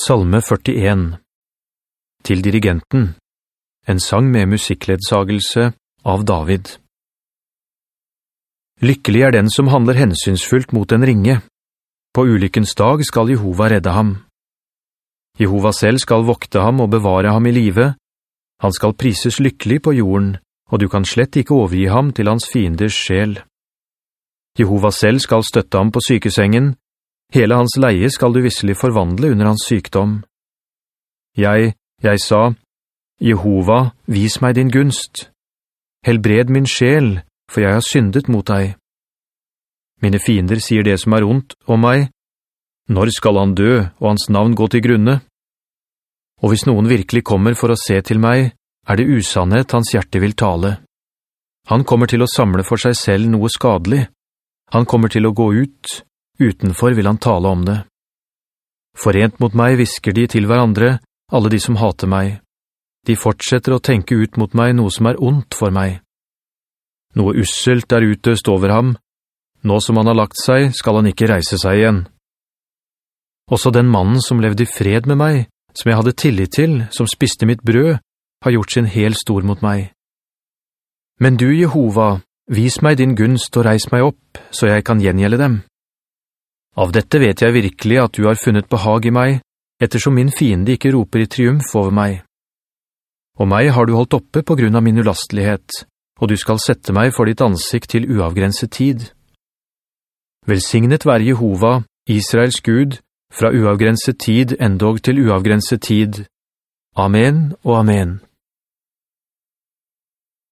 Salme 41 Til dirigenten En sang med musikkledsagelse av David Lykkelig er den som handler hensynsfullt mot en ringe. På ulykkens dag skal Jehova redde ham. Jehova selv skal vokte ham og bevare ham i live. Han skal prises lykkelig på jorden, og du kan slett ikke overgi ham til hans fienders sjel. Jehova selv skal støtte ham på sykesengen, Hele hans leie skal du visselig forvandle under hans sykdom. Jeg, jeg sa, Jehova, vis meg din gunst. Helbred min sjel, for jeg har syndet mot deg. Mine fiender sier det som er ondt om meg. Når skal han dø, og hans navn gå til grunne? Og hvis noen virkelig kommer for å se til meg, er det usannhet hans hjerte vil tale. Han kommer til å samle for seg selv noe skadelig. Han kommer til å gå ut, Utenfor vil han tale om det. Forent mot meg visker de til hverandre, alle de som hater meg. De fortsetter å tenke ut mot meg noe som er ondt for meg. Noe usselt er utøst over ham. Nå som han har lagt seg, skal han ikke reise seg igjen. Også den mannen som levde i fred med meg, som jeg hadde tillit til, som spiste mitt brød, har gjort sin hel stor mot meg. Men du, Jehova, vis meg din gunst og reis meg opp, så jeg kan gjengjelle dem. Av dette vet jeg virkelig at du har funnet behag i meg, ettersom min fiende ikke roper i triumf over meg. Og meg har du holdt oppe på grunn av min ulastlighet, og du skal sette meg for ditt ansikt til uavgrenset tid. Velsignet være Jehova, Israels Gud, fra uavgrenset tid endog til uavgrenset tid. Amen og amen.